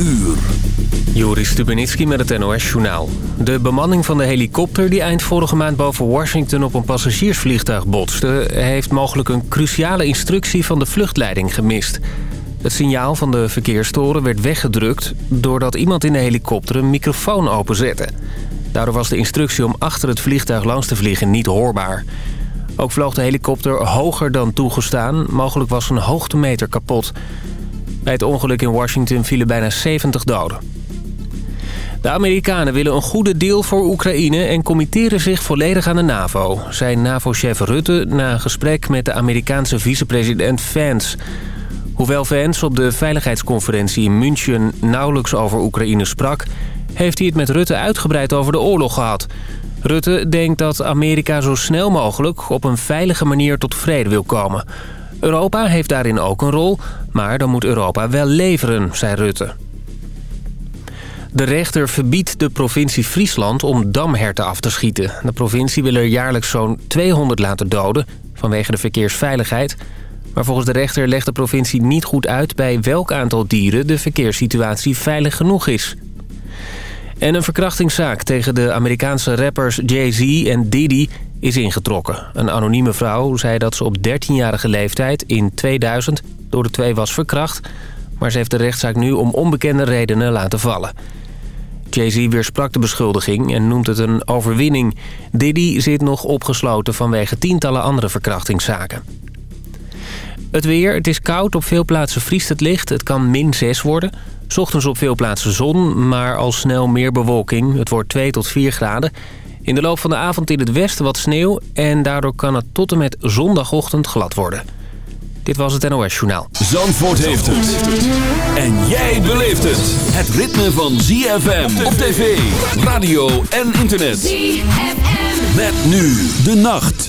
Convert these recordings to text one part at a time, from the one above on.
uur. Joris Stubenitski met het NOS-journaal. De bemanning van de helikopter die eind vorige maand boven Washington op een passagiersvliegtuig botste... heeft mogelijk een cruciale instructie van de vluchtleiding gemist. Het signaal van de verkeerstoren werd weggedrukt... doordat iemand in de helikopter een microfoon openzette. Daardoor was de instructie om achter het vliegtuig langs te vliegen niet hoorbaar. Ook vloog de helikopter hoger dan toegestaan. Mogelijk was een hoogtemeter kapot... Bij het ongeluk in Washington vielen bijna 70 doden. De Amerikanen willen een goede deal voor Oekraïne en committeren zich volledig aan de NAVO, zei NAVO-chef Rutte na een gesprek met de Amerikaanse vicepresident Vance. Hoewel Vance op de veiligheidsconferentie in München nauwelijks over Oekraïne sprak, heeft hij het met Rutte uitgebreid over de oorlog gehad. Rutte denkt dat Amerika zo snel mogelijk op een veilige manier tot vrede wil komen. Europa heeft daarin ook een rol, maar dan moet Europa wel leveren, zei Rutte. De rechter verbiedt de provincie Friesland om damherten af te schieten. De provincie wil er jaarlijks zo'n 200 laten doden vanwege de verkeersveiligheid. Maar volgens de rechter legt de provincie niet goed uit... bij welk aantal dieren de verkeerssituatie veilig genoeg is. En een verkrachtingszaak tegen de Amerikaanse rappers Jay-Z en Diddy is ingetrokken. Een anonieme vrouw zei dat ze op 13-jarige leeftijd in 2000 door de twee was verkracht... maar ze heeft de rechtszaak nu om onbekende redenen laten vallen. Jay-Z weersprak de beschuldiging en noemt het een overwinning. Diddy zit nog opgesloten vanwege tientallen andere verkrachtingszaken. Het weer, het is koud, op veel plaatsen vriest het licht. Het kan min 6 worden. Ochtends op veel plaatsen zon, maar al snel meer bewolking. Het wordt 2 tot 4 graden. In de loop van de avond in het westen wat sneeuw... en daardoor kan het tot en met zondagochtend glad worden. Dit was het NOS Journaal. Zandvoort heeft het. En jij beleeft het. Het ritme van ZFM op tv, radio en internet. ZFM. Met nu de nacht.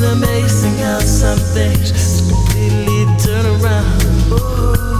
been amazing how some things completely turn around. Ooh.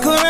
Fuck around,